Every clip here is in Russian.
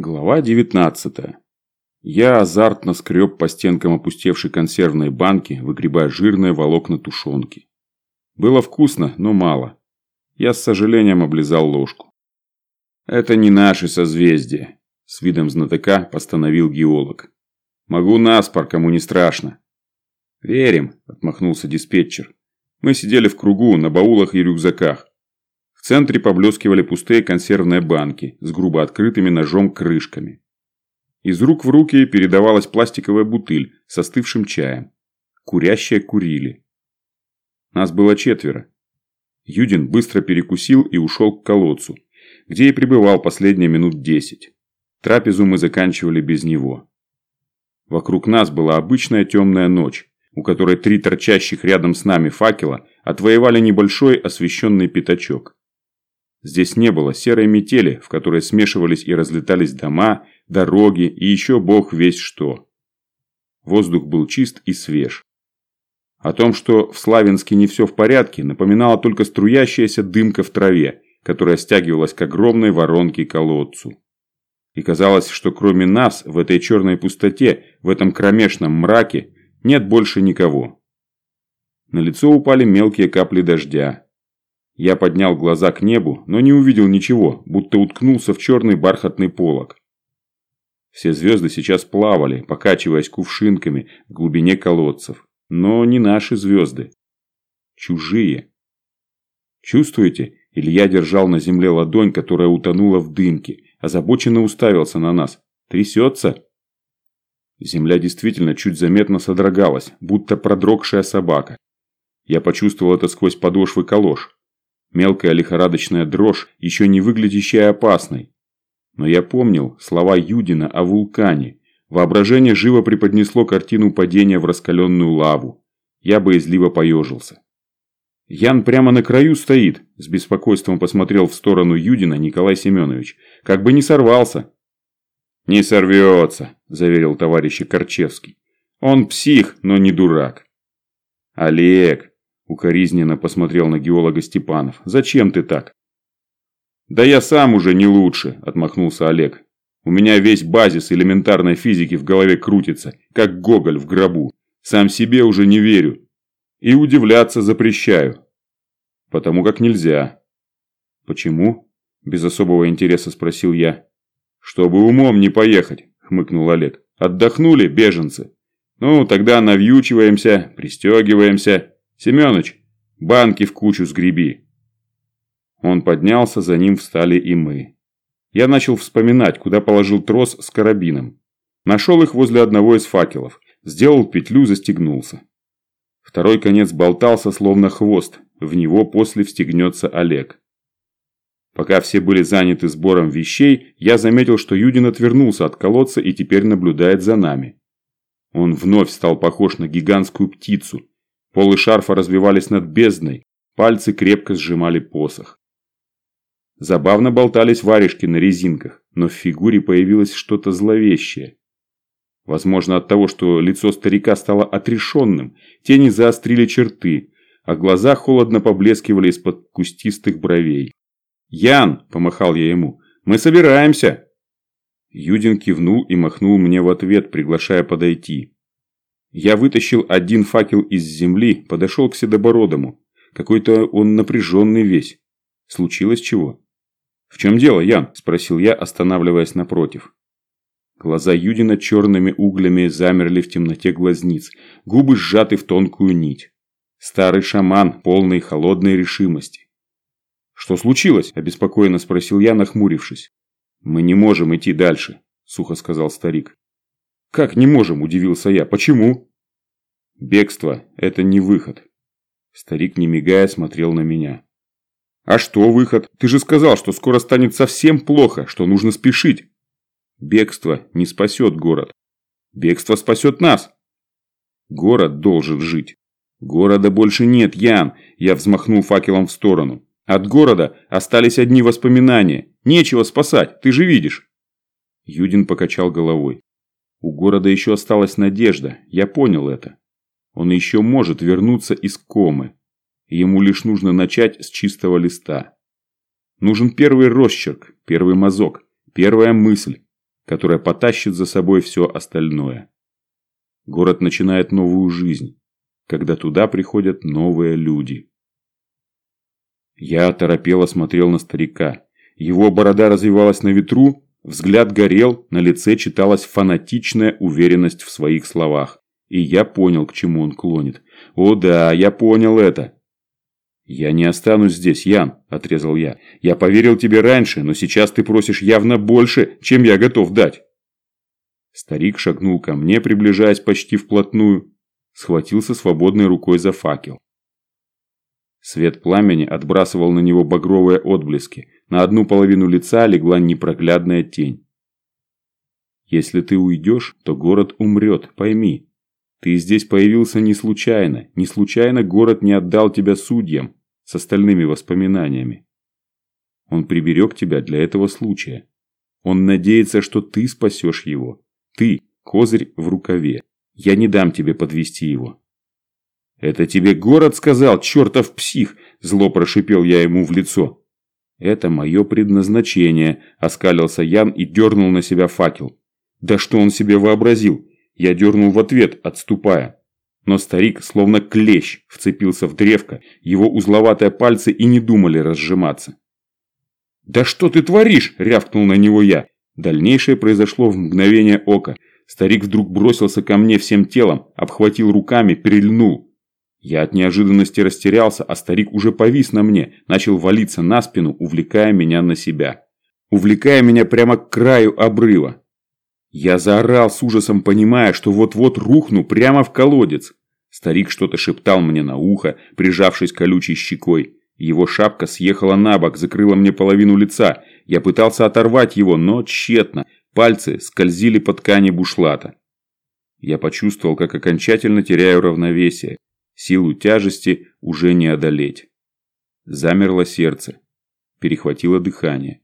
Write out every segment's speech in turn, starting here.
Глава 19. Я азартно скреб по стенкам опустевшей консервной банки, выгребая жирные волокна тушенки. Было вкусно, но мало. Я с сожалением облизал ложку. «Это не наши созвездия», – с видом знатока постановил геолог. «Могу наспор, кому не страшно». «Верим», – отмахнулся диспетчер. Мы сидели в кругу, на баулах и рюкзаках. В центре поблескивали пустые консервные банки с грубо открытыми ножом крышками. Из рук в руки передавалась пластиковая бутыль с остывшим чаем. Курящие курили. Нас было четверо. Юдин быстро перекусил и ушел к колодцу, где и пребывал последние минут десять. Трапезу мы заканчивали без него. Вокруг нас была обычная темная ночь, у которой три торчащих рядом с нами факела отвоевали небольшой освещенный пятачок. Здесь не было серой метели, в которой смешивались и разлетались дома, дороги и еще бог весь что. Воздух был чист и свеж. О том, что в Славянске не все в порядке, напоминала только струящаяся дымка в траве, которая стягивалась к огромной воронке колодцу. И казалось, что кроме нас, в этой черной пустоте, в этом кромешном мраке, нет больше никого. На лицо упали мелкие капли дождя, я поднял глаза к небу, но не увидел ничего, будто уткнулся в черный бархатный полог. Все звезды сейчас плавали, покачиваясь кувшинками в глубине колодцев. Но не наши звезды. Чужие. Чувствуете? Илья держал на земле ладонь, которая утонула в дымке, озабоченно уставился на нас. Трясется? Земля действительно чуть заметно содрогалась, будто продрогшая собака. Я почувствовал это сквозь подошвы калош. Мелкая лихорадочная дрожь, еще не выглядящая опасной. Но я помнил слова Юдина о вулкане. Воображение живо преподнесло картину падения в раскаленную лаву. Я боязливо поежился. Ян прямо на краю стоит, с беспокойством посмотрел в сторону Юдина Николай Семенович. Как бы не сорвался. Не сорвется, заверил товарищ Корчевский. Он псих, но не дурак. Олег, Укоризненно посмотрел на геолога Степанов. «Зачем ты так?» «Да я сам уже не лучше», – отмахнулся Олег. «У меня весь базис элементарной физики в голове крутится, как Гоголь в гробу. Сам себе уже не верю. И удивляться запрещаю. Потому как нельзя». «Почему?» – без особого интереса спросил я. «Чтобы умом не поехать», – хмыкнул Олег. «Отдохнули, беженцы? Ну, тогда навьючиваемся, пристегиваемся». «Семёныч, банки в кучу сгреби!» Он поднялся, за ним встали и мы. Я начал вспоминать, куда положил трос с карабином. Нашел их возле одного из факелов, сделал петлю, застегнулся. Второй конец болтался, словно хвост, в него после встегнется Олег. Пока все были заняты сбором вещей, я заметил, что Юдин отвернулся от колодца и теперь наблюдает за нами. Он вновь стал похож на гигантскую птицу, Полы шарфа развивались над бездной, пальцы крепко сжимали посох. Забавно болтались варежки на резинках, но в фигуре появилось что-то зловещее. Возможно от того, что лицо старика стало отрешенным, тени заострили черты, а глаза холодно поблескивали из-под кустистых бровей. «Ян!» – помахал я ему. «Мы собираемся!» Юдин кивнул и махнул мне в ответ, приглашая подойти. Я вытащил один факел из земли, подошел к Седобородому. Какой-то он напряженный весь. Случилось чего? «В чем дело, Ян?» – спросил я, останавливаясь напротив. Глаза Юдина черными углями замерли в темноте глазниц, губы сжаты в тонкую нить. Старый шаман, полный холодной решимости. «Что случилось?» – обеспокоенно спросил я, нахмурившись. «Мы не можем идти дальше», – сухо сказал старик. «Как не можем?» – удивился я. «Почему?» «Бегство – это не выход». Старик, не мигая, смотрел на меня. «А что выход? Ты же сказал, что скоро станет совсем плохо, что нужно спешить». «Бегство не спасет город. Бегство спасет нас». «Город должен жить». «Города больше нет, Ян!» Я взмахнул факелом в сторону. «От города остались одни воспоминания. Нечего спасать, ты же видишь». Юдин покачал головой. У города еще осталась надежда, я понял это. Он еще может вернуться из комы. Ему лишь нужно начать с чистого листа. Нужен первый росчерк, первый мазок, первая мысль. которая потащит за собой все остальное. Город начинает новую жизнь, когда туда приходят новые люди. Я оторопело смотрел на старика. Его борода развивалась на ветру, взгляд горел, на лице читалась фанатичная уверенность в своих словах. И я понял, к чему он клонит. О да, я понял это. «Я не останусь здесь, Ян», – отрезал я. «Я поверил тебе раньше, но сейчас ты просишь явно больше, чем я готов дать». Старик шагнул ко мне, приближаясь почти вплотную, схватился свободной рукой за факел. Свет пламени отбрасывал на него багровые отблески. На одну половину лица легла непроглядная тень. «Если ты уйдешь, то город умрет, пойми. Ты здесь появился не случайно. Не случайно город не отдал тебя судьям с остальными воспоминаниями. Он приберег тебя для этого случая. Он надеется, что ты спасешь его. Ты – козырь в рукаве. Я не дам тебе подвести его. «Это тебе город сказал, чертов псих!» – зло прошипел я ему в лицо. «Это мое предназначение», – оскалился Ян и дернул на себя факел. «Да что он себе вообразил?» Я дернул в ответ, отступая. Но старик, словно клещ, вцепился в древко, его узловатые пальцы и не думали разжиматься. «Да что ты творишь?» – рявкнул на него я. Дальнейшее произошло в мгновение ока. Старик вдруг бросился ко мне всем телом, обхватил руками, перельнул. Я от неожиданности растерялся, а старик уже повис на мне, начал валиться на спину, увлекая меня на себя. Увлекая меня прямо к краю обрыва. Я заорал с ужасом, понимая, что вот-вот рухну прямо в колодец. Старик что-то шептал мне на ухо, прижавшись колючей щекой. Его шапка съехала на бок, закрыла мне половину лица. Я пытался оторвать его, но тщетно. Пальцы скользили по ткани бушлата. Я почувствовал, как окончательно теряю равновесие. Силу тяжести уже не одолеть. Замерло сердце. Перехватило дыхание.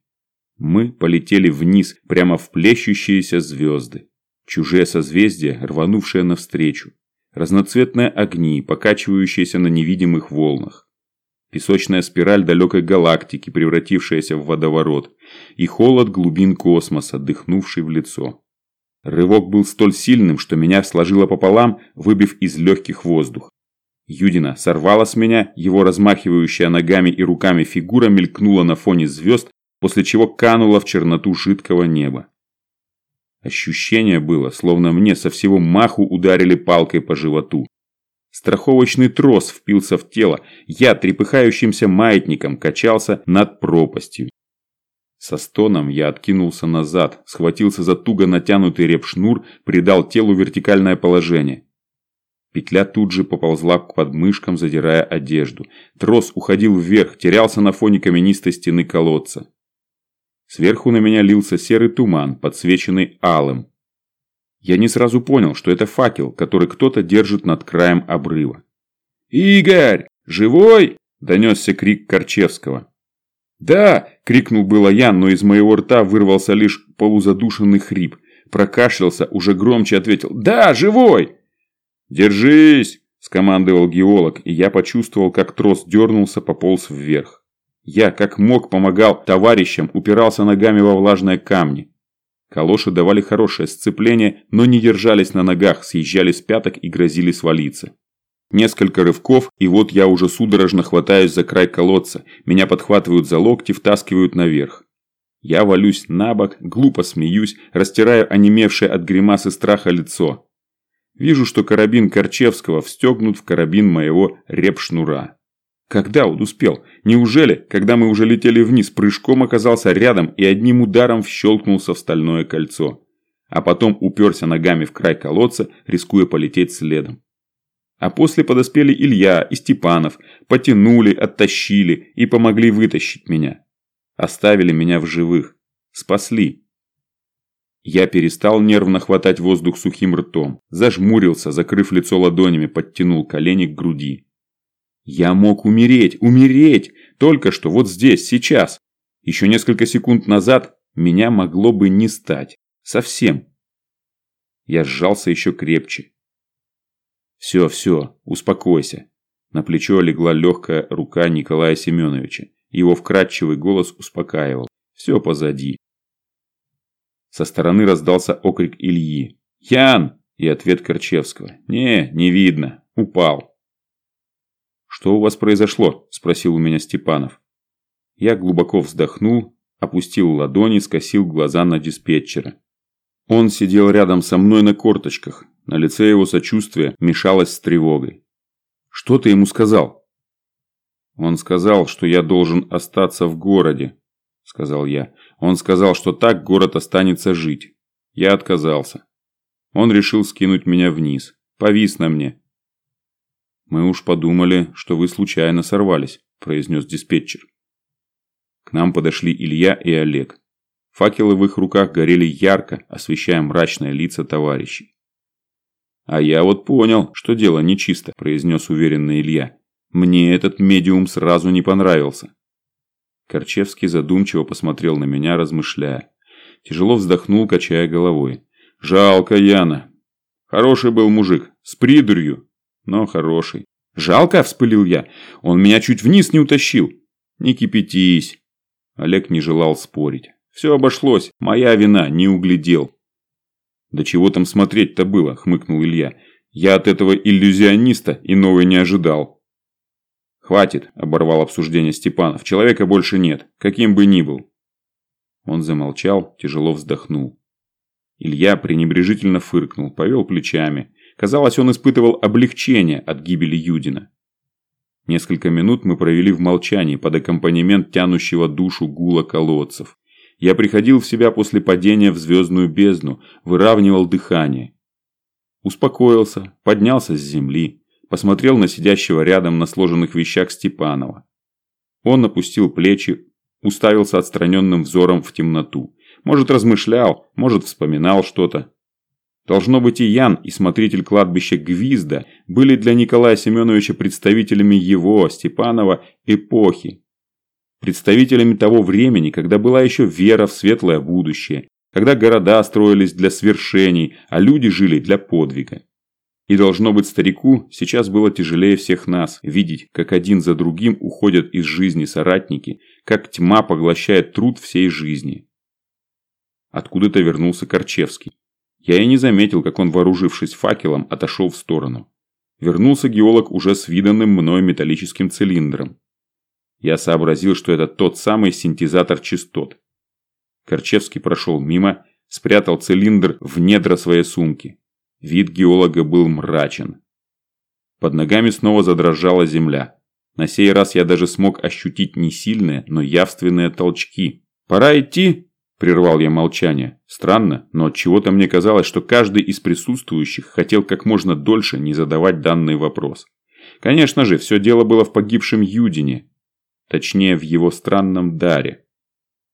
Мы полетели вниз, прямо в плещущиеся звезды. Чужие созвездия, рванувшие навстречу разноцветные огни, покачивающиеся на невидимых волнах, песочная спираль далекой галактики, превратившаяся в водоворот, и холод глубин космоса, дыхнувший в лицо. Рывок был столь сильным, что меня сложило пополам, выбив из легких воздух. Юдина сорвала с меня, его размахивающая ногами и руками фигура мелькнула на фоне звезд, после чего канула в черноту жидкого неба. Ощущение было, словно мне со всего маху ударили палкой по животу. Страховочный трос впился в тело, я трепыхающимся маятником качался над пропастью. Со стоном я откинулся назад, схватился за туго натянутый репшнур, придал телу вертикальное положение. Петля тут же поползла к подмышкам, задирая одежду. Трос уходил вверх, терялся на фоне каменистой стены колодца. Сверху на меня лился серый туман, подсвеченный алым. Я не сразу понял, что это факел, который кто-то держит над краем обрыва. «Игорь! Живой?» – донесся крик Корчевского. «Да!» – крикнул было Ян, но из моего рта вырвался лишь полузадушенный хрип. Прокашлялся, уже громче ответил «Да, живой!» «Держись!» – скомандовал геолог, и я почувствовал, как трос дернулся, пополз вверх. Я, как мог, помогал товарищам, упирался ногами во влажные камни. Калоши давали хорошее сцепление, но не держались на ногах, съезжали с пяток и грозили свалиться. Несколько рывков, и вот я уже судорожно хватаюсь за край колодца. Меня подхватывают за локти, втаскивают наверх. Я валюсь на бок, глупо смеюсь, растираю онемевшее от гримасы страха лицо. Вижу, что карабин Корчевского встегнут в карабин моего репшнура. Когда он успел? Неужели, когда мы уже летели вниз, прыжком оказался рядом и одним ударом вщелкнулся в стальное кольцо? А потом уперся ногами в край колодца, рискуя полететь следом. А после подоспели Илья и Степанов, потянули, оттащили и помогли вытащить меня. Оставили меня в живых. Спасли. Я перестал нервно хватать воздух сухим ртом, зажмурился, закрыв лицо ладонями, подтянул колени к груди. Я мог умереть, умереть, только что вот здесь, сейчас. Еще несколько секунд назад меня могло бы не стать. Совсем. Я сжался еще крепче. Все, все, успокойся. На плечо легла легкая рука Николая Семеновича. Его вкрадчивый голос успокаивал. Все позади. Со стороны раздался окрик Ильи. «Ян!» и ответ Корчевского. «Не, не видно. Упал». «Что у вас произошло?» – спросил у меня Степанов. Я глубоко вздохнул, опустил ладони, скосил глаза на диспетчера. Он сидел рядом со мной на корточках. На лице его сочувствие мешалось с тревогой. «Что ты ему сказал?» «Он сказал, что я должен остаться в городе», – сказал я. «Он сказал, что так город останется жить. Я отказался. Он решил скинуть меня вниз. Повис на мне. «Мы уж подумали, что вы случайно сорвались», – произнес диспетчер. К нам подошли Илья и Олег. Факелы в их руках горели ярко, освещая мрачные лица товарищей. «А я вот понял, что дело нечисто», – произнес уверенно Илья. «Мне этот медиум сразу не понравился». Корчевский задумчиво посмотрел на меня, размышляя. Тяжело вздохнул, качая головой. «Жалко Яна. Хороший был мужик, с придурью, но хороший. «Жалко?» – вспылил я. «Он меня чуть вниз не утащил». «Не кипятись». Олег не желал спорить. «Все обошлось. Моя вина. Не углядел». «Да чего там смотреть-то было?» – хмыкнул Илья. «Я от этого иллюзиониста иного не ожидал». «Хватит», – оборвал обсуждение Степанов. «Человека больше нет, каким бы ни был». Он замолчал, тяжело вздохнул. Илья пренебрежительно фыркнул, повел плечами. Казалось, он испытывал облегчение от гибели Юдина. Несколько минут мы провели в молчании под аккомпанемент тянущего душу гула колодцев. Я приходил в себя после падения в звездную бездну, выравнивал дыхание. Успокоился, поднялся с земли, посмотрел на сидящего рядом на сложенных вещах Степанова. Он опустил плечи, уставился отстраненным взором в темноту. Может, размышлял, может, вспоминал что-то. Должно быть, и Ян, и смотритель кладбища Гвизда были для Николая Семеновича представителями его, Степанова, эпохи. Представителями того времени, когда была еще вера в светлое будущее, когда города строились для свершений, а люди жили для подвига. И должно быть старику сейчас было тяжелее всех нас видеть, как один за другим уходят из жизни соратники, как тьма поглощает труд всей жизни. Откуда-то вернулся Корчевский. Я и не заметил, как он, вооружившись факелом, отошел в сторону. Вернулся геолог уже с виданным мной металлическим цилиндром. Я сообразил, что это тот самый синтезатор частот. Корчевский прошел мимо, спрятал цилиндр в недра своей сумки. Вид геолога был мрачен. Под ногами снова задрожала земля. На сей раз я даже смог ощутить не сильные, но явственные толчки. «Пора идти?» Прервал я молчание. Странно, но от чего то мне казалось, что каждый из присутствующих хотел как можно дольше не задавать данный вопрос. Конечно же, все дело было в погибшем Юдине. Точнее, в его странном даре.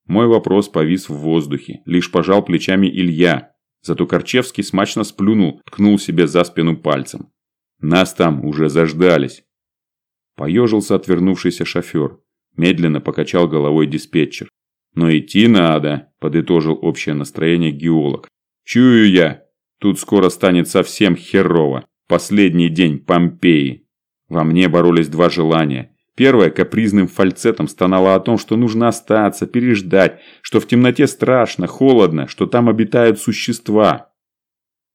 Мой вопрос повис в воздухе. Лишь пожал плечами Илья. Зато Корчевский смачно сплюнул, ткнул себе за спину пальцем. Нас там уже заждались. Поежился отвернувшийся шофер. Медленно покачал головой диспетчер. «Но идти надо», – подытожил общее настроение геолог. «Чую я, тут скоро станет совсем херово. Последний день Помпеи». Во мне боролись два желания. Первое капризным фальцетом стонало о том, что нужно остаться, переждать, что в темноте страшно, холодно, что там обитают существа.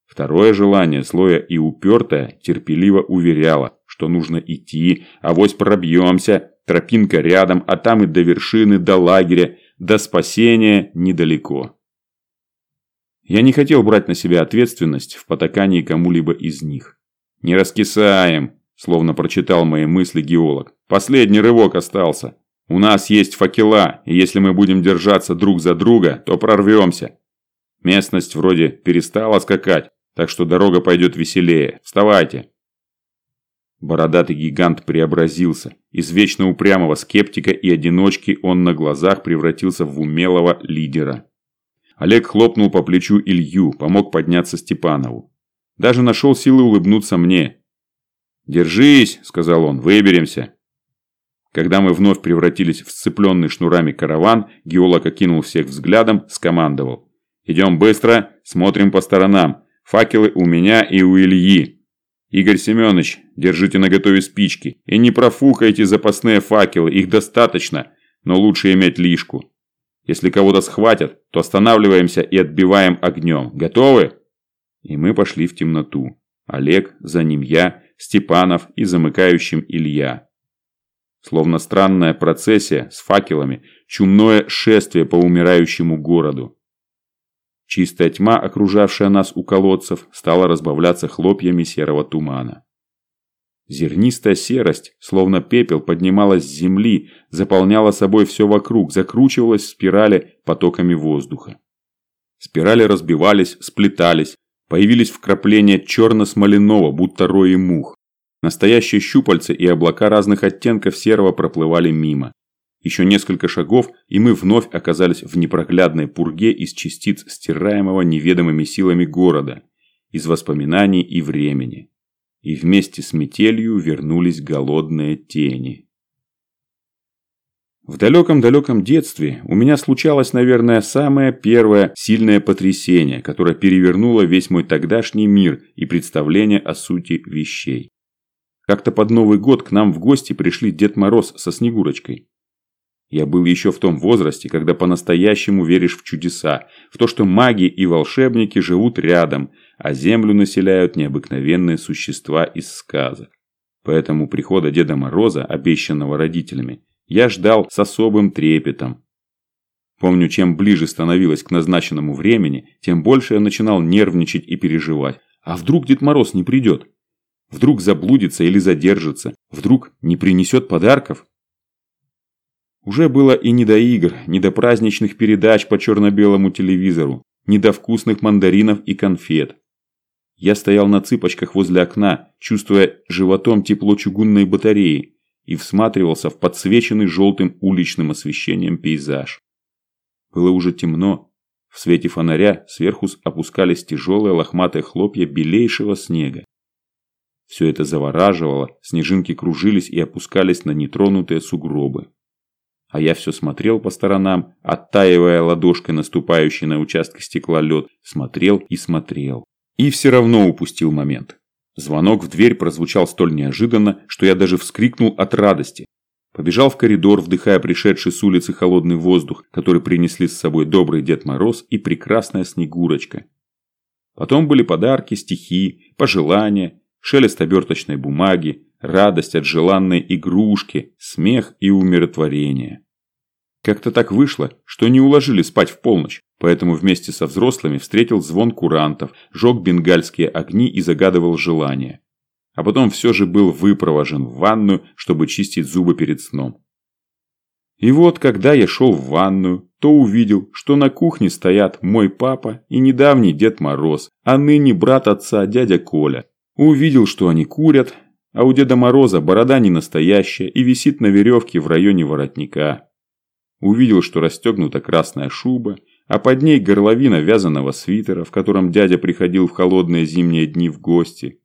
Второе желание, злое и упертое, терпеливо уверяло, что нужно идти, авось пробьемся, тропинка рядом, а там и до вершины, до лагеря, до спасения недалеко. Я не хотел брать на себя ответственность в потакании кому-либо из них. «Не раскисаем», словно прочитал мои мысли геолог. «Последний рывок остался. У нас есть факела, и если мы будем держаться друг за друга, то прорвемся. Местность вроде перестала скакать, так что дорога пойдет веселее. Вставайте!» Бородатый гигант преобразился. Из вечно упрямого скептика и одиночки он на глазах превратился в умелого лидера. Олег хлопнул по плечу Илью, помог подняться Степанову. Даже нашел силы улыбнуться мне. «Держись», – сказал он, – «выберемся». Когда мы вновь превратились в сцепленный шнурами караван, геолог окинул всех взглядом, скомандовал. «Идем быстро, смотрим по сторонам. Факелы у меня и у Ильи. Игорь Семенович, держите наготове спички. И не профукайте запасные факелы, их достаточно, но лучше иметь лишку. Если кого-то схватят, то останавливаемся и отбиваем огнем. Готовы?» И мы пошли в темноту. Олег, за ним я, Степанов и замыкающим Илья. Словно странная процессия с факелами, чумное шествие по умирающему городу. Чистая тьма, окружавшая нас у колодцев, стала разбавляться хлопьями серого тумана. Зернистая серость, словно пепел, поднималась с земли, заполняла собой все вокруг, закручивалась в спирали потоками воздуха. Спирали разбивались, сплетались, появились вкрапления черно-смоляного, будто рои мух. Настоящие щупальца и облака разных оттенков серого проплывали мимо. Еще несколько шагов, и мы вновь оказались в непроглядной пурге из частиц стираемого неведомыми силами города, из воспоминаний и времени и вместе с метелью вернулись голодные тени. В далеком-далеком детстве у меня случалось, наверное, самое первое сильное потрясение, которое перевернуло весь мой тогдашний мир и представление о сути вещей. Как-то под Новый год к нам в гости пришли Дед Мороз со Снегурочкой. Я был еще в том возрасте, когда по-настоящему веришь в чудеса, в то, что маги и волшебники живут рядом, а землю населяют необыкновенные существа из сказок. Поэтому прихода Деда Мороза, обещанного родителями, я ждал с особым трепетом. Помню, чем ближе становилось к назначенному времени, тем больше я начинал нервничать и переживать. А вдруг Дед Мороз не придет? Вдруг заблудится или задержится? Вдруг не принесет подарков? Уже было и не до игр, не до праздничных передач по черно-белому телевизору, не до вкусных мандаринов и конфет. Я стоял на цыпочках возле окна, чувствуя животом тепло чугунной батареи, и всматривался в подсвеченный желтым уличным освещением пейзаж. Было уже темно. В свете фонаря сверху опускались тяжелые лохматые хлопья белейшего снега. Все это завораживало, снежинки кружились и опускались на нетронутые сугробы. А я все смотрел по сторонам, оттаивая ладошкой наступающий на участке стекла лед, смотрел и смотрел. И все равно упустил момент. Звонок в дверь прозвучал столь неожиданно, что я даже вскрикнул от радости. Побежал в коридор, вдыхая пришедший с улицы холодный воздух, который принесли с собой добрый Дед Мороз и прекрасная Снегурочка. Потом были подарки, стихи, пожелания, шелест оберточной бумаги, радость от желанной игрушки, смех и умиротворение. Как-то так вышло, что не уложили спать в полночь, поэтому вместе со взрослыми встретил звон курантов, жег бенгальские огни и загадывал желания. А потом все же был выпровожен в ванную, чтобы чистить зубы перед сном. И вот, когда я шел в ванную, то увидел, что на кухне стоят мой папа и недавний Дед Мороз, а ныне брат отца дядя Коля. Увидел, что они курят, а у Деда Мороза борода не настоящая и висит на веревке в районе воротника. Увидел, что расстегнута красная шуба, а под ней горловина вязаного свитера, в котором дядя приходил в холодные зимние дни в гости.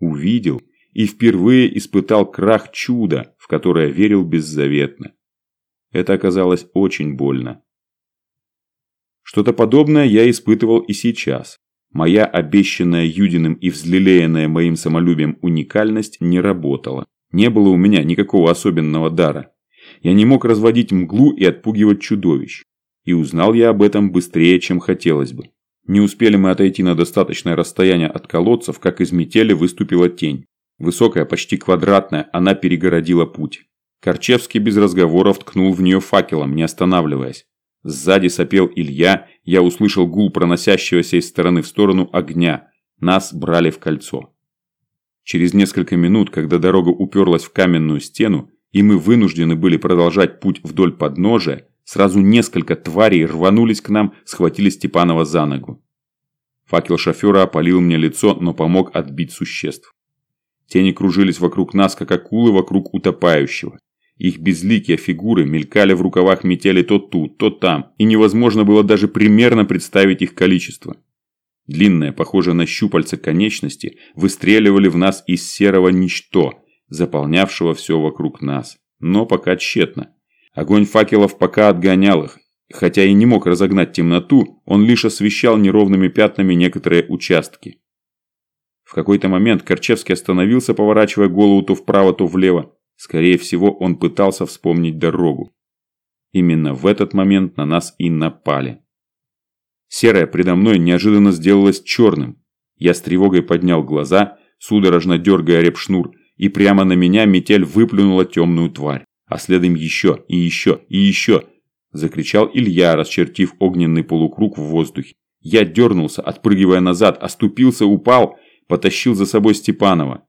Увидел и впервые испытал крах чуда, в которое верил беззаветно. Это оказалось очень больно. Что-то подобное я испытывал и сейчас. Моя обещанная Юдиным и взлелеянная моим самолюбием уникальность не работала. Не было у меня никакого особенного дара. Я не мог разводить мглу и отпугивать чудовищ. И узнал я об этом быстрее, чем хотелось бы. Не успели мы отойти на достаточное расстояние от колодцев, как из метели выступила тень. Высокая, почти квадратная, она перегородила путь. Корчевский без разговоров ткнул в нее факелом, не останавливаясь. Сзади сопел Илья, я услышал гул проносящегося из стороны в сторону огня. Нас брали в кольцо. Через несколько минут, когда дорога уперлась в каменную стену, и мы вынуждены были продолжать путь вдоль подножия, сразу несколько тварей рванулись к нам, схватили Степанова за ногу. Факел шофера опалил мне лицо, но помог отбить существ. Тени кружились вокруг нас, как акулы вокруг утопающего. Их безликие фигуры мелькали в рукавах метели то тут, то там, и невозможно было даже примерно представить их количество. Длинные, похожие на щупальца конечности, выстреливали в нас из серого ничто, заполнявшего все вокруг нас. Но пока тщетно. Огонь факелов пока отгонял их. Хотя и не мог разогнать темноту, он лишь освещал неровными пятнами некоторые участки. В какой-то момент Корчевский остановился, поворачивая голову то вправо, то влево. Скорее всего, он пытался вспомнить дорогу. Именно в этот момент на нас и напали. Серое предо мной неожиданно сделалось черным. Я с тревогой поднял глаза, судорожно дергая репшнур, и прямо на меня метель выплюнула темную тварь. А следом еще, и еще, и еще. Закричал Илья, расчертив огненный полукруг в воздухе. Я дернулся, отпрыгивая назад, оступился, упал, потащил за собой Степанова.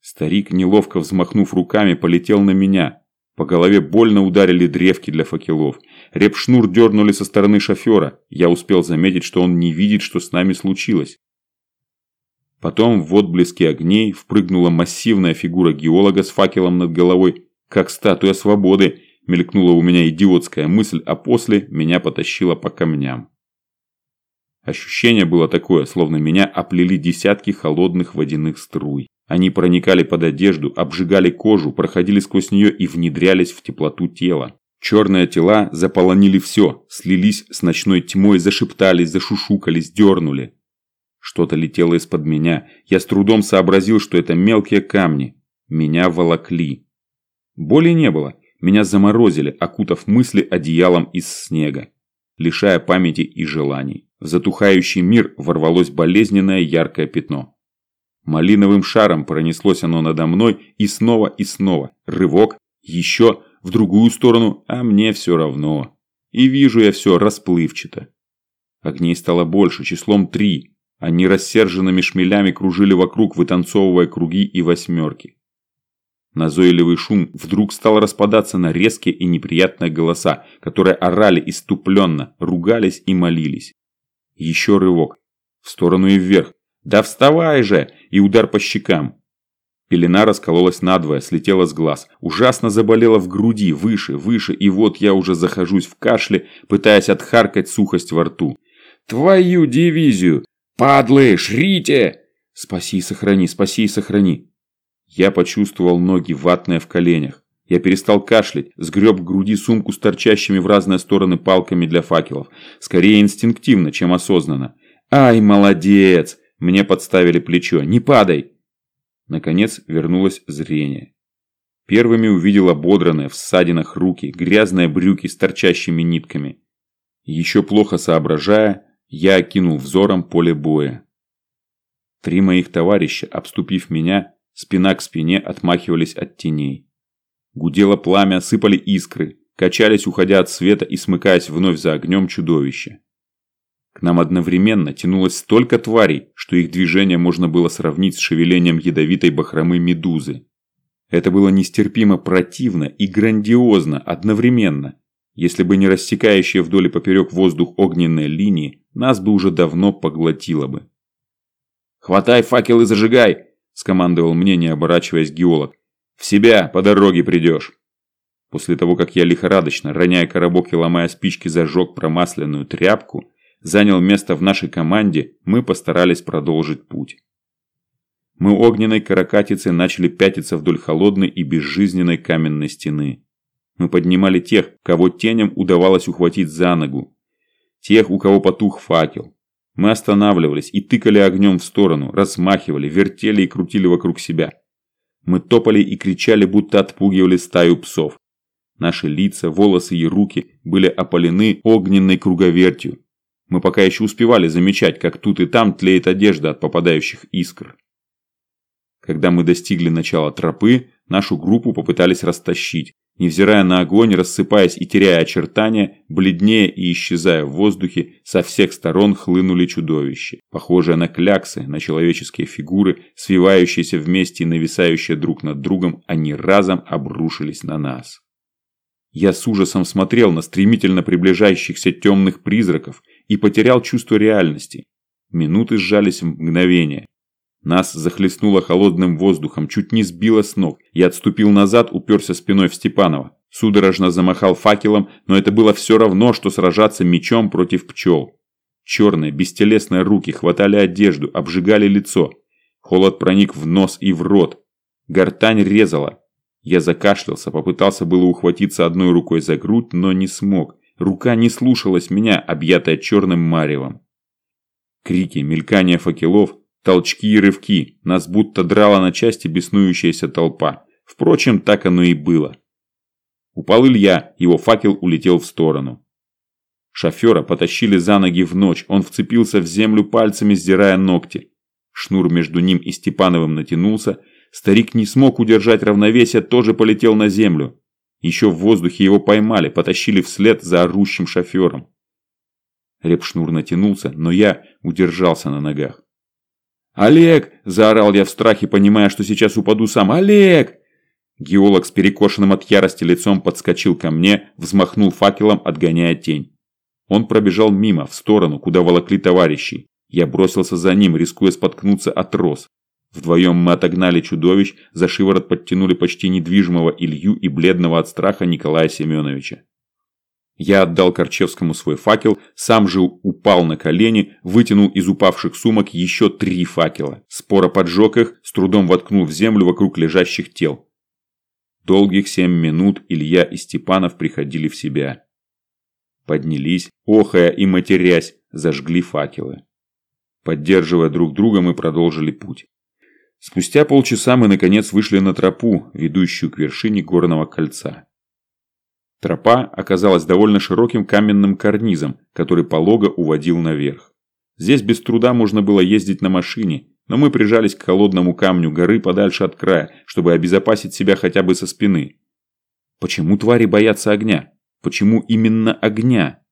Старик, неловко взмахнув руками, полетел на меня. По голове больно ударили древки для факелов. Репшнур дернули со стороны шофера. Я успел заметить, что он не видит, что с нами случилось. Потом в отблеске огней впрыгнула массивная фигура геолога с факелом над головой, как статуя свободы, мелькнула у меня идиотская мысль, а после меня потащило по камням. Ощущение было такое, словно меня оплели десятки холодных водяных струй. Они проникали под одежду, обжигали кожу, проходили сквозь нее и внедрялись в теплоту тела. Черные тела заполонили все, слились с ночной тьмой, зашептались, зашушукались, дернули. Что-то летело из-под меня. Я с трудом сообразил, что это мелкие камни. Меня волокли. Боли не было. Меня заморозили, окутав мысли одеялом из снега, лишая памяти и желаний. В затухающий мир ворвалось болезненное яркое пятно. Малиновым шаром пронеслось оно надо мной и снова и снова. Рывок, еще, в другую сторону, а мне все равно. И вижу я все расплывчато. Огней стало больше, числом три. Они рассерженными шмелями кружили вокруг, вытанцовывая круги и восьмерки. Назойливый шум вдруг стал распадаться на резкие и неприятные голоса, которые орали иступленно, ругались и молились. Еще рывок. В сторону и вверх. «Да вставай же!» И удар по щекам. Пелена раскололась надвое, слетела с глаз. Ужасно заболела в груди, выше, выше, и вот я уже захожусь в кашле, пытаясь отхаркать сухость во рту. «Твою дивизию! Падлы, шрите!» «Спаси и сохрани, спаси и сохрани!» Я почувствовал ноги ватные в коленях. Я перестал кашлять, сгреб к груди сумку с торчащими в разные стороны палками для факелов. Скорее инстинктивно, чем осознанно. «Ай, молодец!» Мне подставили плечо. «Не падай!» Наконец вернулось зрение. Первыми увидел ободранные в ссадинах руки, грязные брюки с торчащими нитками. Еще плохо соображая, я окинул взором поле боя. Три моих товарища, обступив меня, спина к спине отмахивались от теней. Гудело пламя, сыпали искры, качались, уходя от света и смыкаясь вновь за огнем чудовища. К нам одновременно тянулось столько тварей, что их движение можно было сравнить с шевелением ядовитой бахромы медузы. Это было нестерпимо противно и грандиозно одновременно. Если бы не рассекающие вдоль и поперек воздух огненные линии, нас бы уже давно поглотило бы. «Хватай факел и зажигай!» – скомандовал мне, не оборачиваясь геолог. В себя по дороге придешь. После того, как я лихорадочно, роняя коробок и ломая спички, зажег промасленную тряпку, занял место в нашей команде, мы постарались продолжить путь. Мы огненной каракатицей начали пятиться вдоль холодной и безжизненной каменной стены. Мы поднимали тех, кого теням удавалось ухватить за ногу. Тех, у кого потух факел. Мы останавливались и тыкали огнем в сторону, размахивали, вертели и крутили вокруг себя. Мы топали и кричали, будто отпугивали стаю псов. Наши лица, волосы и руки были опалены огненной круговертью. Мы пока еще успевали замечать, как тут и там тлеет одежда от попадающих искр. Когда мы достигли начала тропы, нашу группу попытались растащить, Невзирая на огонь, рассыпаясь и теряя очертания, бледнее и исчезая в воздухе, со всех сторон хлынули чудовища, похожие на кляксы, на человеческие фигуры, свивающиеся вместе и нависающие друг над другом, они разом обрушились на нас. Я с ужасом смотрел на стремительно приближающихся темных призраков и потерял чувство реальности. Минуты сжались в мгновение. Нас захлестнуло холодным воздухом, чуть не сбило с ног. Я отступил назад, уперся спиной в Степанова. Судорожно замахал факелом, но это было все равно, что сражаться мечом против пчел. Черные, бестелесные руки хватали одежду, обжигали лицо. Холод проник в нос и в рот. Гортань резала. Я закашлялся, попытался было ухватиться одной рукой за грудь, но не смог. Рука не слушалась меня, объятая черным маревом. Крики, мелькание факелов, Толчки и рывки, нас будто драла на части беснующаяся толпа. Впрочем, так оно и было. Упал Илья, его факел улетел в сторону. Шофера потащили за ноги в ночь, он вцепился в землю пальцами, сдирая ногти. Шнур между ним и Степановым натянулся, старик не смог удержать равновесие, тоже полетел на землю. Еще в воздухе его поймали, потащили вслед за орущим шофером. Репшнур натянулся, но я удержался на ногах. «Олег!» – заорал я в страхе, понимая, что сейчас упаду сам. «Олег!» Геолог с перекошенным от ярости лицом подскочил ко мне, взмахнул факелом, отгоняя тень. Он пробежал мимо, в сторону, куда волокли товарищи. Я бросился за ним, рискуя споткнуться от роз. Вдвоем мы отогнали чудовищ, за шиворот подтянули почти недвижимого Илью и бледного от страха Николая Семеновича. Я отдал Корчевскому свой факел, сам же упал на колени, вытянул из упавших сумок еще три факела. Споро поджег их, с трудом воткнул в землю вокруг лежащих тел. Долгих семь минут Илья и Степанов приходили в себя. Поднялись, охая и матерясь, зажгли факелы. Поддерживая друг друга, мы продолжили путь. Спустя полчаса мы наконец вышли на тропу, ведущую к вершине горного кольца. Тропа оказалась довольно широким каменным карнизом, который полого уводил наверх. Здесь без труда можно было ездить на машине, но мы прижались к холодному камню горы подальше от края, чтобы обезопасить себя хотя бы со спины. Почему твари боятся огня? Почему именно огня?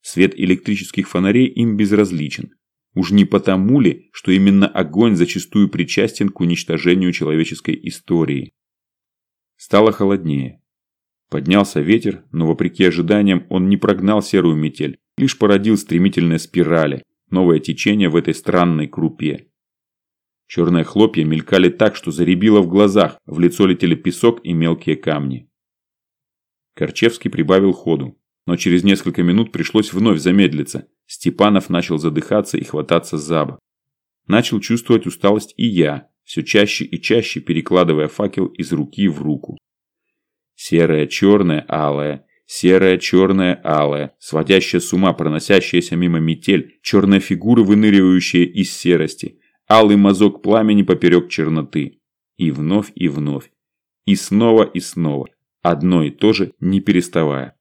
Свет электрических фонарей им безразличен. Уж не потому ли, что именно огонь зачастую причастен к уничтожению человеческой истории? Стало холоднее. Поднялся ветер, но вопреки ожиданиям он не прогнал серую метель, лишь породил стремительные спирали, новое течение в этой странной крупе. Черные хлопья мелькали так, что заребило в глазах, в лицо летели песок и мелкие камни. Корчевский прибавил ходу, но через несколько минут пришлось вновь замедлиться. Степанов начал задыхаться и хвататься за бок. Начал чувствовать усталость и я, все чаще и чаще перекладывая факел из руки в руку. Серая, черная, алая, серая, черная, алая, сводящая с ума, проносящаяся мимо метель, черная фигура, выныривающая из серости, алый мазок пламени поперек черноты. И вновь, и вновь. И снова, и снова. Одно и то же, не переставая.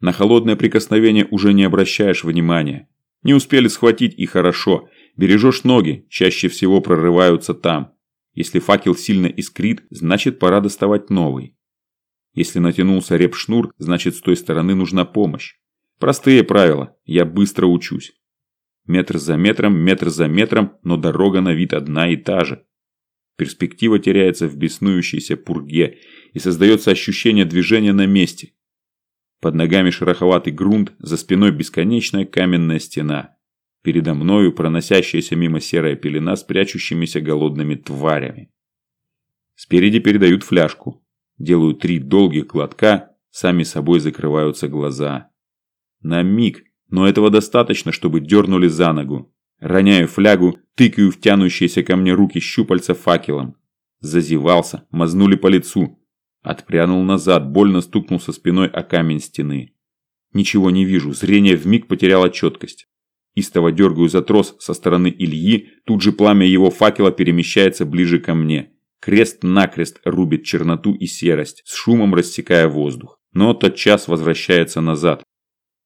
На холодное прикосновение уже не обращаешь внимания. Не успели схватить и хорошо. Бережешь ноги, чаще всего прорываются там. Если факел сильно искрит, значит пора доставать новый. Если натянулся репшнур, значит с той стороны нужна помощь. Простые правила, я быстро учусь. Метр за метром, метр за метром, но дорога на вид одна и та же. Перспектива теряется в беснующейся пурге, и создается ощущение движения на месте. Под ногами шероховатый грунт, за спиной бесконечная каменная стена. Передо мною проносящаяся мимо серая пелена с прячущимися голодными тварями. Спереди передают фляжку. Делаю три долгих глотка, сами собой закрываются глаза. На миг, но этого достаточно, чтобы дернули за ногу. Роняю флягу, тыкаю в тянущиеся ко мне руки щупальца факелом. Зазевался, мазнули по лицу. Отпрянул назад, больно стукнулся спиной о камень стены. Ничего не вижу, зрение вмиг потеряло четкость. Истово дергаю за трос со стороны Ильи, тут же пламя его факела перемещается ближе ко мне. Крест-накрест рубит черноту и серость, с шумом рассекая воздух. Но тот час возвращается назад.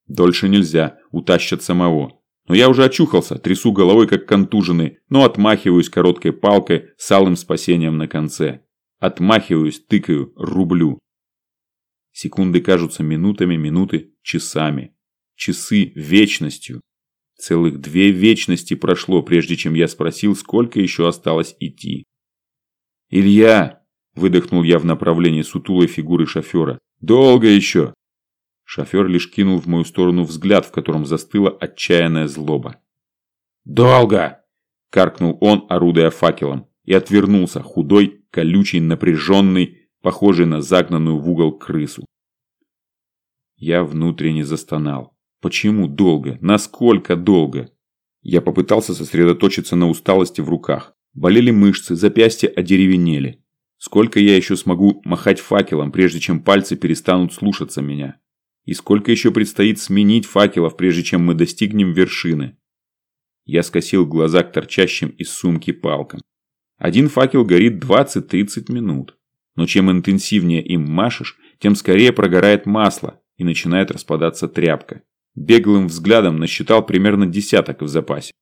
Дольше нельзя, утащат самого. Но я уже очухался, трясу головой как контуженный, но отмахиваюсь короткой палкой с алым спасением на конце. Отмахиваюсь, тыкаю, рублю. Секунды кажутся минутами, минуты – часами. Часы – вечностью. Целых две вечности прошло, прежде чем я спросил, сколько еще осталось идти. «Илья!» – выдохнул я в направлении сутулой фигуры шофера. «Долго еще!» Шофер лишь кинул в мою сторону взгляд, в котором застыла отчаянная злоба. «Долго!» – каркнул он, орудуя факелом, и отвернулся, худой, колючий, напряженный, похожий на загнанную в угол крысу. Я внутренне застонал. Почему долго? Насколько долго? Я попытался сосредоточиться на усталости в руках. Болели мышцы, запястья одеревенели. Сколько я еще смогу махать факелом, прежде чем пальцы перестанут слушаться меня? И сколько еще предстоит сменить факелов, прежде чем мы достигнем вершины? Я скосил глаза к торчащим из сумки палкам. Один факел горит 20-30 минут. Но чем интенсивнее им машешь, тем скорее прогорает масло и начинает распадаться тряпка. Беглым взглядом насчитал примерно десяток в запасе.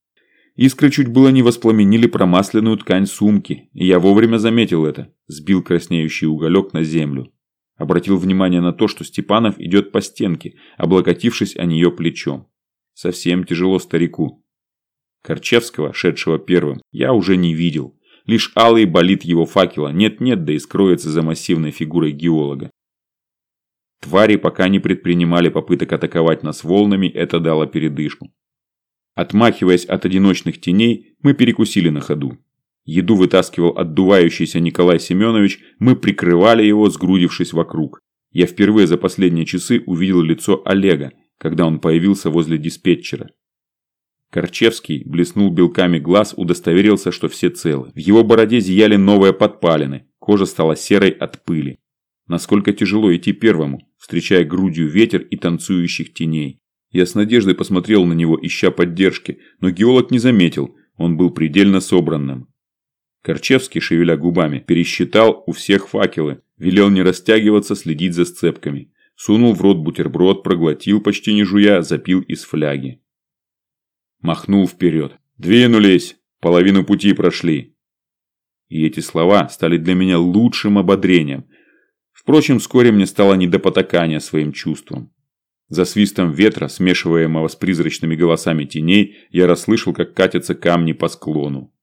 Искры чуть было не воспламенили промасленную ткань сумки, и я вовремя заметил это, сбил краснеющий уголек на землю. Обратил внимание на то, что Степанов идет по стенке, облокотившись о нее плечом. Совсем тяжело старику. Корчевского, шедшего первым, я уже не видел. Лишь алый болит его факела, нет-нет, да и скроется за массивной фигурой геолога. Твари пока не предпринимали попыток атаковать нас волнами, это дало передышку. Отмахиваясь от одиночных теней, мы перекусили на ходу. Еду вытаскивал отдувающийся Николай Семенович, мы прикрывали его, сгрудившись вокруг. Я впервые за последние часы увидел лицо Олега, когда он появился возле диспетчера. Корчевский блеснул белками глаз, удостоверился, что все целы. В его бороде зияли новые подпалины, кожа стала серой от пыли. Насколько тяжело идти первому, встречая грудью ветер и танцующих теней. Я с надеждой посмотрел на него, ища поддержки, но геолог не заметил, он был предельно собранным. Корчевский, шевеля губами, пересчитал у всех факелы, велел не растягиваться, следить за сцепками. Сунул в рот бутерброд, проглотил, почти не жуя, запил из фляги. Махнул вперед. «Двинулись! Половину пути прошли!» И эти слова стали для меня лучшим ободрением. Впрочем, вскоре мне стало не до потакания своим чувствам. За свистом ветра, смешиваемого с призрачными голосами теней, я расслышал, как катятся камни по склону.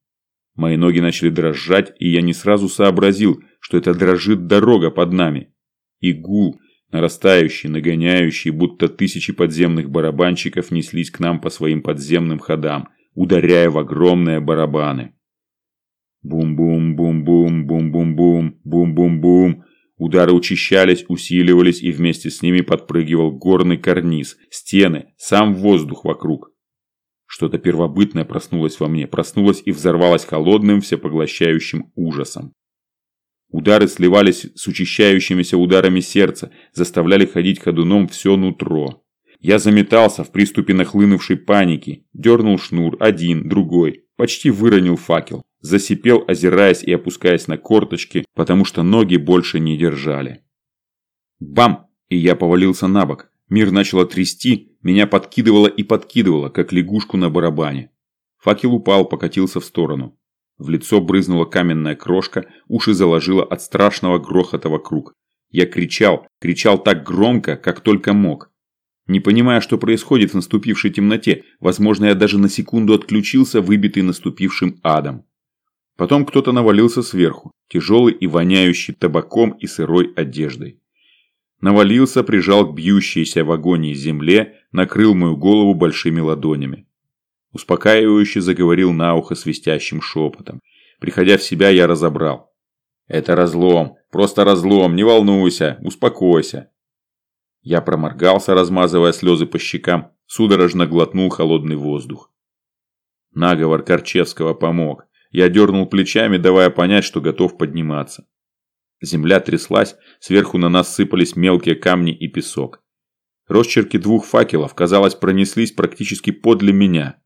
Мои ноги начали дрожать, и я не сразу сообразил, что это дрожит дорога под нами. И гул, нарастающий, нагоняющий, будто тысячи подземных барабанщиков неслись к нам по своим подземным ходам, ударяя в огромные барабаны. Бум-бум-бум-бум, бум-бум-бум, бум-бум-бум. Удары учащались, усиливались, и вместе с ними подпрыгивал горный карниз, стены, сам воздух вокруг. Что-то первобытное проснулось во мне, проснулось и взорвалось холодным, всепоглощающим ужасом. Удары сливались с учащающимися ударами сердца, заставляли ходить ходуном все нутро. Я заметался в приступе нахлынувшей паники, дернул шнур, один, другой, почти выронил факел, засипел, озираясь и опускаясь на корточки, потому что ноги больше не держали. Бам! И я повалился на бок. Мир начало трясти, меня подкидывало и подкидывало, как лягушку на барабане. Факел упал, покатился в сторону. В лицо брызнула каменная крошка, уши заложило от страшного грохота вокруг. Я кричал, кричал так громко, как только мог. Не понимая, что происходит в наступившей темноте, возможно, я даже на секунду отключился, выбитый наступившим адом. Потом кто-то навалился сверху, тяжелый и воняющий табаком и сырой одеждой. Навалился, прижал к бьющейся в агонии земле, накрыл мою голову большими ладонями. Успокаивающе заговорил на ухо свистящим шепотом. Приходя в себя, я разобрал. «Это разлом, просто разлом, не волнуйся, успокойся». Я проморгался, размазывая слезы по щекам, судорожно глотнул холодный воздух. Наговор Корчевского помог. Я дернул плечами, давая понять, что готов подниматься. Земля тряслась, сверху на нас сыпались мелкие камни и песок. Росчерки двух факелов, казалось, пронеслись практически подле меня.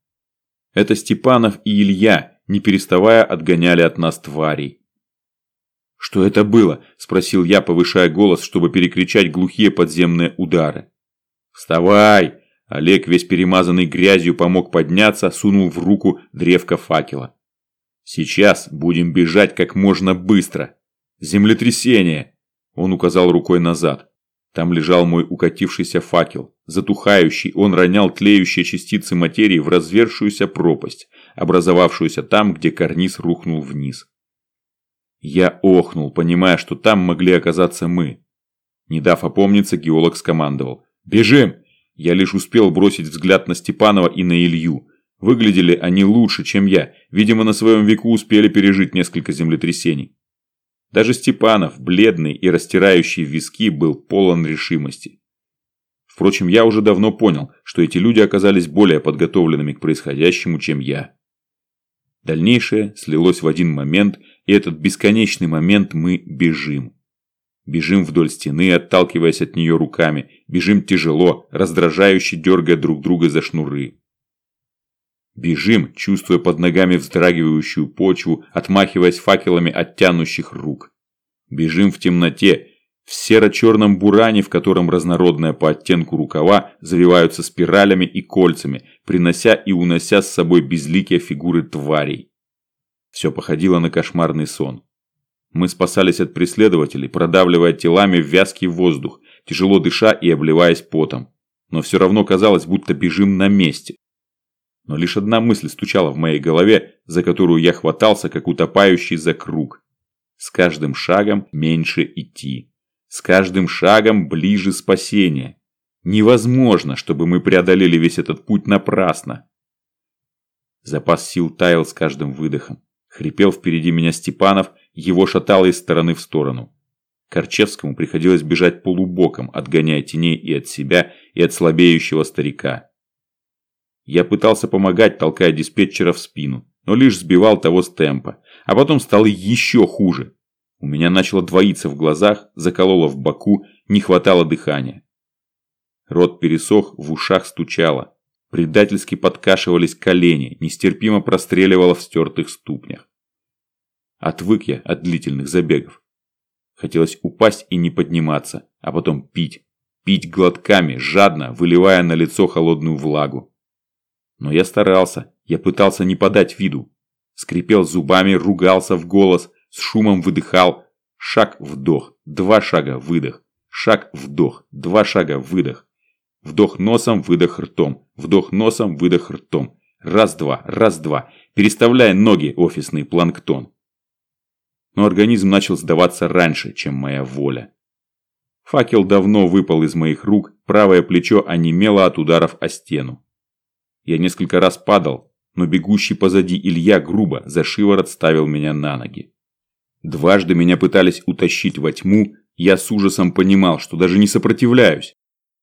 Это Степанов и Илья, не переставая, отгоняли от нас тварей. «Что это было?» – спросил я, повышая голос, чтобы перекричать глухие подземные удары. «Вставай!» Олег, весь перемазанный грязью, помог подняться, сунул в руку древко факела. «Сейчас будем бежать как можно быстро. Землетрясение!» Он указал рукой назад. Там лежал мой укатившийся факел. Затухающий, он ронял тлеющие частицы материи в развершуюся пропасть, образовавшуюся там, где карниз рухнул вниз. Я охнул, понимая, что там могли оказаться мы. Не дав опомниться, геолог скомандовал. «Бежим!» Я лишь успел бросить взгляд на Степанова и на Илью. Выглядели они лучше, чем я. Видимо, на своем веку успели пережить несколько землетрясений. Даже Степанов, бледный и растирающий виски, был полон решимости. Впрочем, я уже давно понял, что эти люди оказались более подготовленными к происходящему, чем я. Дальнейшее слилось в один момент, и этот бесконечный момент мы бежим. Бежим вдоль стены, отталкиваясь от нее руками, бежим тяжело, раздражающе дергая друг друга за шнуры. Бежим, чувствуя под ногами вздрагивающую почву, отмахиваясь факелами от рук. Бежим в темноте, в серо-черном буране, в котором разнородные по оттенку рукава завиваются спиралями и кольцами, принося и унося с собой безликие фигуры тварей. Все походило на кошмарный сон. Мы спасались от преследователей, продавливая телами в вязкий воздух, тяжело дыша и обливаясь потом. Но все равно казалось, будто бежим на месте. Но лишь одна мысль стучала в моей голове, за которую я хватался, как утопающий за круг. С каждым шагом меньше идти. С каждым шагом ближе спасение. Невозможно, чтобы мы преодолели весь этот путь напрасно. Запас сил таял с каждым выдохом. Хрипел впереди меня Степанов, его шатало из стороны в сторону. Корчевскому приходилось бежать полубоком, отгоняя теней и от себя, и от слабеющего старика. Я пытался помогать, толкая диспетчера в спину, но лишь сбивал того с темпа. А потом стало еще хуже. У меня начало двоиться в глазах, закололо в боку, не хватало дыхания. Рот пересох, в ушах стучало. Предательски подкашивались колени, нестерпимо простреливало в стертых ступнях. Отвык я от длительных забегов. Хотелось упасть и не подниматься, а потом пить. Пить глотками, жадно, выливая на лицо холодную влагу. Но я старался, я пытался не подать виду. Скрипел зубами, ругался в голос, с шумом выдыхал. Шаг-вдох, два шага выдох. Шаг-вдох, два шага выдох. Вдох носом, выдох ртом. Вдох носом, выдох ртом. Раз-два, раз-два. Переставляя ноги, офисный планктон. Но организм начал сдаваться раньше, чем моя воля. Факел давно выпал из моих рук, правое плечо онемело от ударов о стену. Я несколько раз падал, но бегущий позади Илья грубо за шиворот ставил меня на ноги. Дважды меня пытались утащить во тьму, я с ужасом понимал, что даже не сопротивляюсь.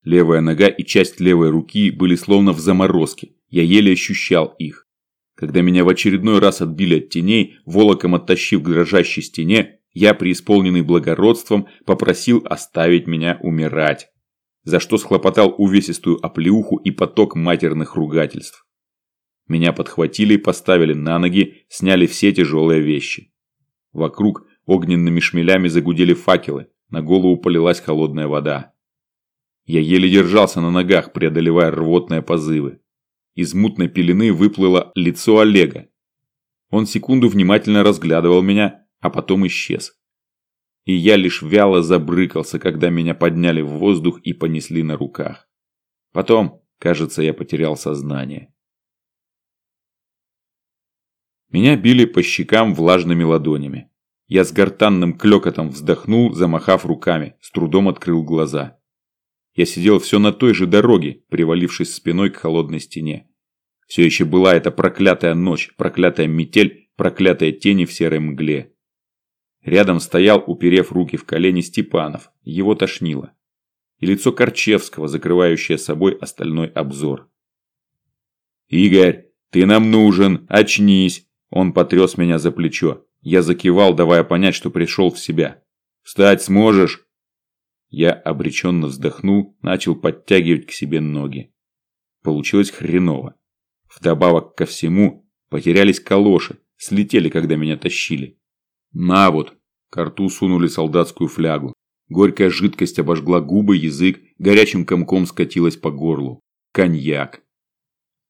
Левая нога и часть левой руки были словно в заморозке, я еле ощущал их. Когда меня в очередной раз отбили от теней, волоком оттащив к дрожащей стене, я, преисполненный благородством, попросил оставить меня умирать. За что схлопотал увесистую оплеуху и поток матерных ругательств. Меня подхватили и поставили на ноги, сняли все тяжелые вещи. Вокруг огненными шмелями загудели факелы, на голову полилась холодная вода. Я еле держался на ногах, преодолевая рвотные позывы. Из мутной пелены выплыло лицо Олега. Он секунду внимательно разглядывал меня, а потом исчез. И я лишь вяло забрыкался, когда меня подняли в воздух и понесли на руках. Потом, кажется, я потерял сознание. Меня били по щекам влажными ладонями. Я с гортанным клёкотом вздохнул, замахав руками, с трудом открыл глаза. Я сидел все на той же дороге, привалившись спиной к холодной стене. Все еще была эта проклятая ночь, проклятая метель, проклятая тени в серой мгле. Рядом стоял, уперев руки в колени, Степанов. Его тошнило. И лицо Корчевского, закрывающее собой остальной обзор. «Игорь, ты нам нужен! Очнись!» Он потряс меня за плечо. Я закивал, давая понять, что пришел в себя. «Встать сможешь?» Я обреченно вздохнул, начал подтягивать к себе ноги. Получилось хреново. Вдобавок ко всему, потерялись калоши, слетели, когда меня тащили. На вот, к рту сунули солдатскую флягу. Горькая жидкость обожгла губы, язык, горячим комком скатилась по горлу. Коньяк.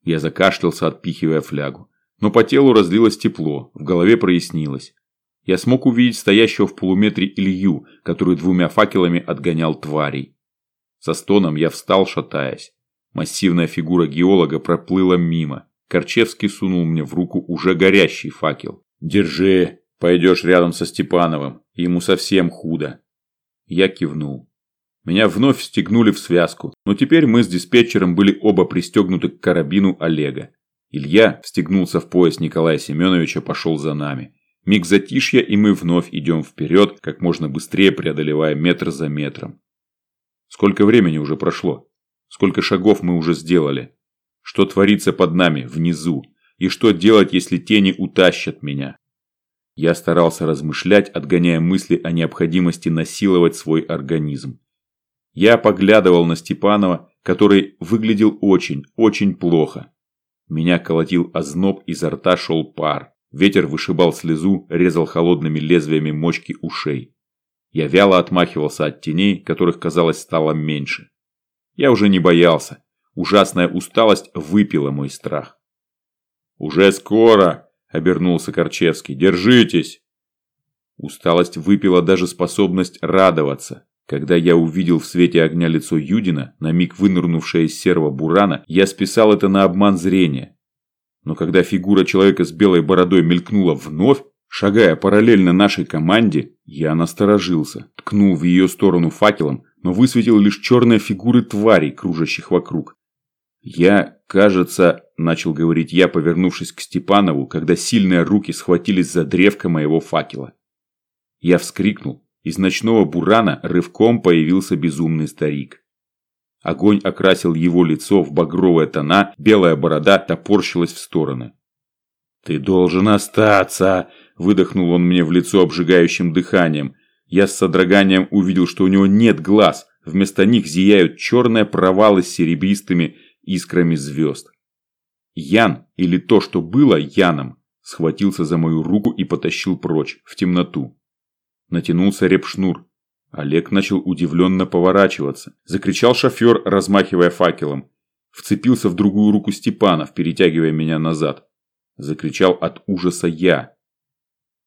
Я закашлялся, отпихивая флягу. Но по телу разлилось тепло, в голове прояснилось я смог увидеть стоящего в полуметре Илью, который двумя факелами отгонял тварей. Со стоном я встал, шатаясь. Массивная фигура геолога проплыла мимо. Корчевский сунул мне в руку уже горящий факел. «Держи, пойдешь рядом со Степановым, ему совсем худо». Я кивнул. Меня вновь стегнули в связку, но теперь мы с диспетчером были оба пристегнуты к карабину Олега. Илья встегнулся в пояс Николая Семеновича, пошел за нами. Миг затишья, и мы вновь идем вперед, как можно быстрее преодолевая метр за метром. Сколько времени уже прошло? Сколько шагов мы уже сделали? Что творится под нами, внизу? И что делать, если тени утащат меня? Я старался размышлять, отгоняя мысли о необходимости насиловать свой организм. Я поглядывал на Степанова, который выглядел очень, очень плохо. Меня колотил озноб, изо рта шел пар. Ветер вышибал слезу, резал холодными лезвиями мочки ушей. Я вяло отмахивался от теней, которых, казалось, стало меньше. Я уже не боялся. Ужасная усталость выпила мой страх. «Уже скоро!» – обернулся Корчевский. «Держитесь!» Усталость выпила даже способность радоваться. Когда я увидел в свете огня лицо Юдина, на миг вынырнувшее из серого бурана, я списал это на обман зрения. Но когда фигура человека с белой бородой мелькнула вновь, шагая параллельно нашей команде, я насторожился, ткнул в ее сторону факелом, но высветил лишь черные фигуры тварей, кружащих вокруг. Я, кажется, начал говорить я, повернувшись к Степанову, когда сильные руки схватились за древко моего факела. Я вскрикнул. Из ночного бурана рывком появился безумный старик. Огонь окрасил его лицо в багровые тона, белая борода топорщилась в стороны. «Ты должен остаться!» – выдохнул он мне в лицо обжигающим дыханием. Я с содроганием увидел, что у него нет глаз, вместо них зияют черные провалы с серебристыми искрами звезд. Ян, или то, что было Яном, схватился за мою руку и потащил прочь, в темноту. Натянулся репшнур. Олег начал удивленно поворачиваться. Закричал шофер, размахивая факелом. Вцепился в другую руку Степанов, перетягивая меня назад. Закричал от ужаса я.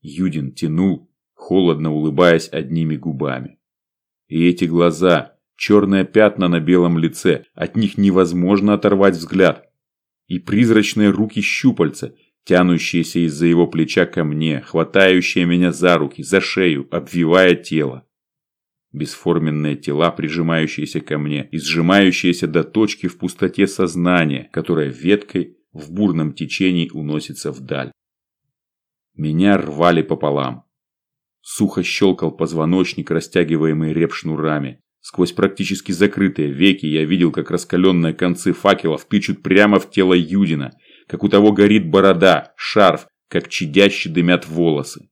Юдин тянул, холодно улыбаясь одними губами. И эти глаза, черные пятна на белом лице, от них невозможно оторвать взгляд. И призрачные руки щупальца, тянущиеся из-за его плеча ко мне, хватающие меня за руки, за шею, обвивая тело. Бесформенные тела, прижимающиеся ко мне и сжимающиеся до точки в пустоте сознания, которая веткой в бурном течении уносится вдаль. Меня рвали пополам. Сухо щелкал позвоночник, растягиваемый репшнурами. Сквозь практически закрытые веки я видел, как раскаленные концы факелов тычут прямо в тело Юдина – как у того горит борода, шарф, как чадяще дымят волосы.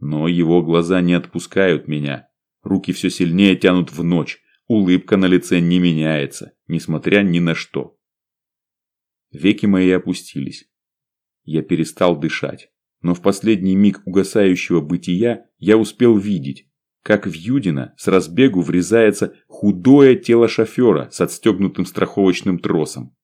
Но его глаза не отпускают меня. Руки все сильнее тянут в ночь. Улыбка на лице не меняется, несмотря ни на что. Веки мои опустились. Я перестал дышать. Но в последний миг угасающего бытия я успел видеть, как в Юдина с разбегу врезается худое тело шофера с отстегнутым страховочным тросом.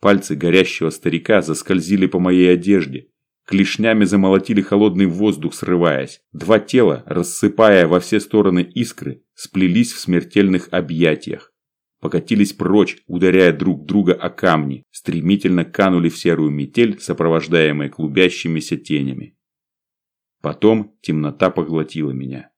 Пальцы горящего старика заскользили по моей одежде. Клешнями замолотили холодный воздух, срываясь. Два тела, рассыпая во все стороны искры, сплелись в смертельных объятиях. Покатились прочь, ударяя друг друга о камни, стремительно канули в серую метель, сопровождаемые клубящимися тенями. Потом темнота поглотила меня.